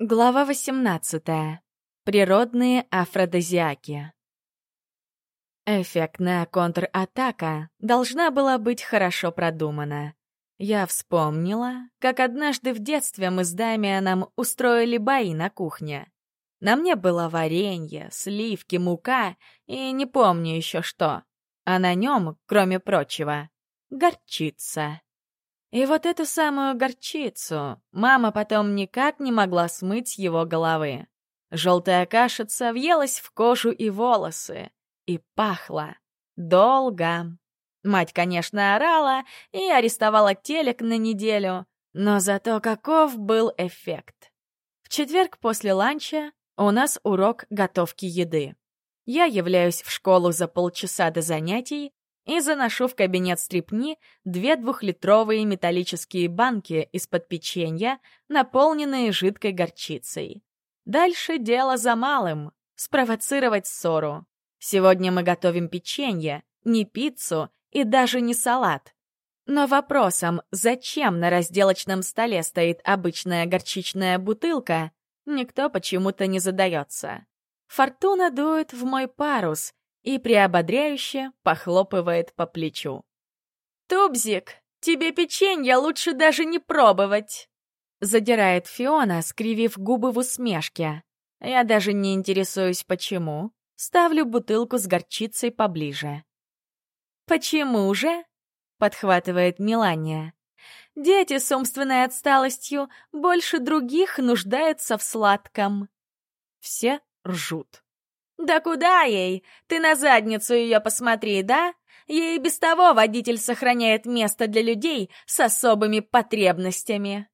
Глава 18. Природные афродизиаки. Эффектная контратака должна была быть хорошо продумана. Я вспомнила, как однажды в детстве мы с Дамианом устроили бои на кухне. На мне было варенье, сливки, мука и не помню еще что. А на нем, кроме прочего, горчица. И вот эту самую горчицу мама потом никак не могла смыть с его головы. Желтая кашица въелась в кожу и волосы. И пахла. Долго. Мать, конечно, орала и арестовала телек на неделю, но зато каков был эффект. В четверг после ланча у нас урок готовки еды. Я являюсь в школу за полчаса до занятий и заношу в кабинет стрипни две двухлитровые металлические банки из-под печенья, наполненные жидкой горчицей. Дальше дело за малым — спровоцировать ссору. Сегодня мы готовим печенье, не пиццу и даже не салат. Но вопросом, зачем на разделочном столе стоит обычная горчичная бутылка, никто почему-то не задается. Фортуна дует в мой парус, и приободряюще похлопывает по плечу. «Тубзик, тебе печенье лучше даже не пробовать!» Задирает Фиона, скривив губы в усмешке. Я даже не интересуюсь, почему. Ставлю бутылку с горчицей поближе. «Почему же?» — подхватывает Милания. «Дети с умственной отсталостью больше других нуждаются в сладком». Все ржут. «Да куда ей? Ты на задницу ее посмотри, да? Ей без того водитель сохраняет место для людей с особыми потребностями».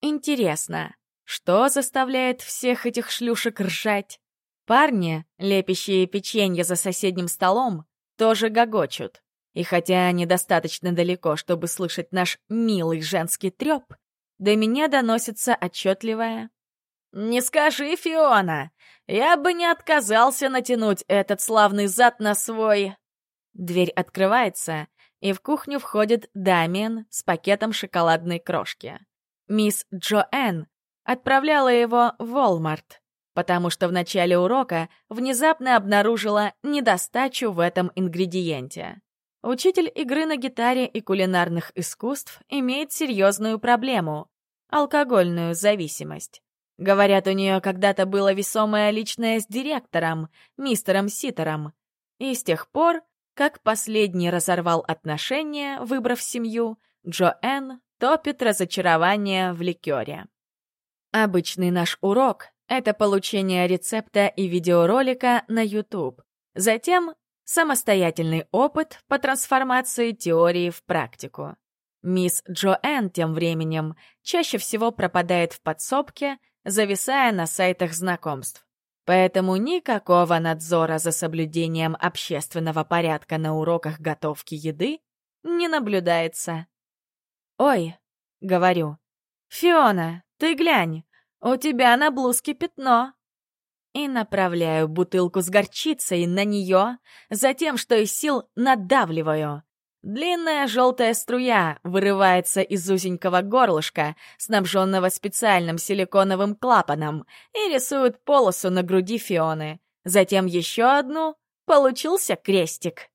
Интересно, что заставляет всех этих шлюшек ржать? Парни, лепящие печенье за соседним столом, тоже гогочут. И хотя они достаточно далеко, чтобы слышать наш милый женский трёп, до меня доносится отчетливое «Не скажи, Фиона, я бы не отказался натянуть этот славный зад на свой...» Дверь открывается, и в кухню входит Дамиан с пакетом шоколадной крошки. Мисс Джоэн отправляла его в Walmart, потому что в начале урока внезапно обнаружила недостачу в этом ингредиенте. Учитель игры на гитаре и кулинарных искусств имеет серьезную проблему — алкогольную зависимость. Говорят, у нее когда-то было весомое личное с директором, мистером Ситером. И с тех пор, как последний разорвал отношения, выбрав семью, Джоэн топит разочарование в ликере. Обычный наш урок — это получение рецепта и видеоролика на YouTube. Затем самостоятельный опыт по трансформации теории в практику. Мисс Джоэн тем временем чаще всего пропадает в подсобке, зависая на сайтах знакомств. Поэтому никакого надзора за соблюдением общественного порядка на уроках готовки еды не наблюдается. «Ой», — говорю, — «Фиона, ты глянь, у тебя на блузке пятно». И направляю бутылку с горчицей на нее, затем, что из сил надавливаю. Длинная желтая струя вырывается из узенького горлышка, снабженного специальным силиконовым клапаном, и рисует полосу на груди Фионы. Затем еще одну. Получился крестик.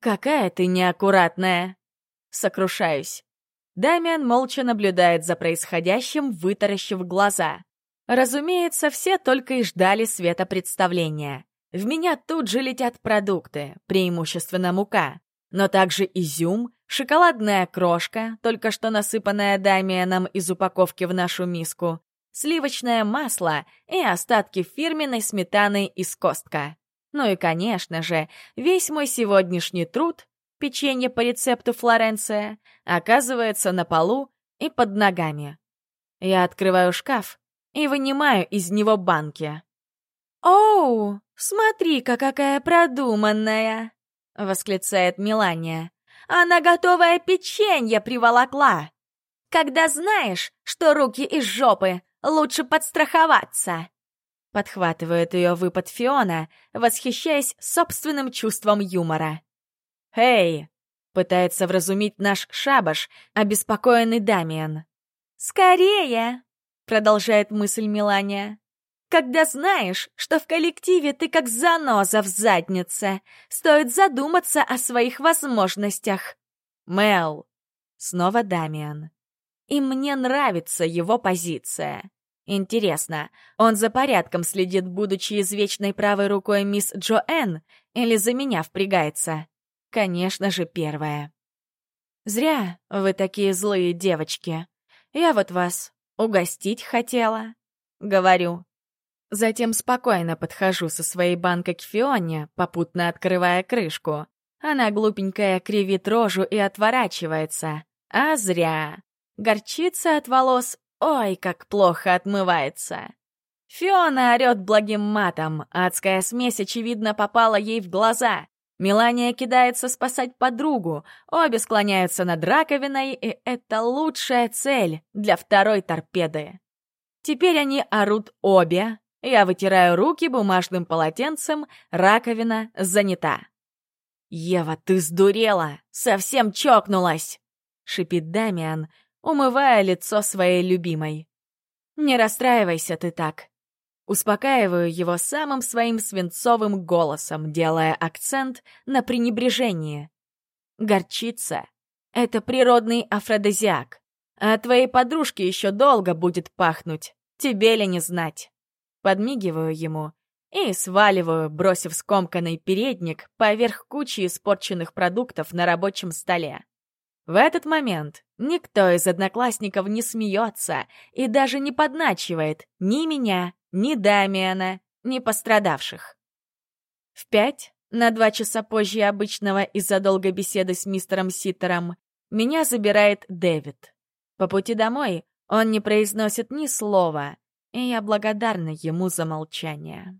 «Какая ты неаккуратная!» Сокрушаюсь. Дамиан молча наблюдает за происходящим, вытаращив глаза. Разумеется, все только и ждали света представления. В меня тут же летят продукты, преимущественно мука но также изюм, шоколадная крошка, только что насыпанная Дамианом из упаковки в нашу миску, сливочное масло и остатки фирменной сметаны из костка. Ну и, конечно же, весь мой сегодняшний труд, печенье по рецепту Флоренция, оказывается на полу и под ногами. Я открываю шкаф и вынимаю из него банки. «Оу, смотри-ка, какая продуманная!» — восклицает Милания. «Она готовое печенье приволокла! Когда знаешь, что руки из жопы, лучше подстраховаться!» Подхватывает ее выпад Фиона, восхищаясь собственным чувством юмора. «Эй!» — пытается вразумить наш шабаш, обеспокоенный Дамиан. «Скорее!» продолжает мысль Милания. Когда знаешь, что в коллективе ты как заноза в заднице, стоит задуматься о своих возможностях. Мел. Снова Дамиан. И мне нравится его позиция. Интересно, он за порядком следит, будучи извечной правой рукой мисс Джоэн, или за меня впрягается? Конечно же, первое. Зря вы такие злые девочки. Я вот вас угостить хотела. Говорю. Затем спокойно подхожу со своей банкой к Фионе, попутно открывая крышку. Она глупенькая кривит рожу и отворачивается. А зря. Горчица от волос Ой, как плохо отмывается. Фиона орёт благим матом, адская смесь, очевидно, попала ей в глаза. Мелания кидается спасать подругу, обе склоняются над раковиной, и это лучшая цель для второй торпеды. Теперь они орут обе. Я вытираю руки бумажным полотенцем, раковина занята. «Ева, ты сдурела! Совсем чокнулась!» — шипит Дамиан, умывая лицо своей любимой. «Не расстраивайся ты так». Успокаиваю его самым своим свинцовым голосом, делая акцент на пренебрежение. Горчица — это природный афродизиак, а твоей подружке еще долго будет пахнуть, тебе ли не знать. Подмигиваю ему и сваливаю, бросив скомканный передник поверх кучи испорченных продуктов на рабочем столе. В этот момент никто из одноклассников не смеется и даже не подначивает ни меня, ни Дамиана, ни пострадавших. В пять, на два часа позже обычного из-за долгой беседы с мистером Ситтером, меня забирает Дэвид. По пути домой он не произносит ни слова, и я благодарна ему за молчание.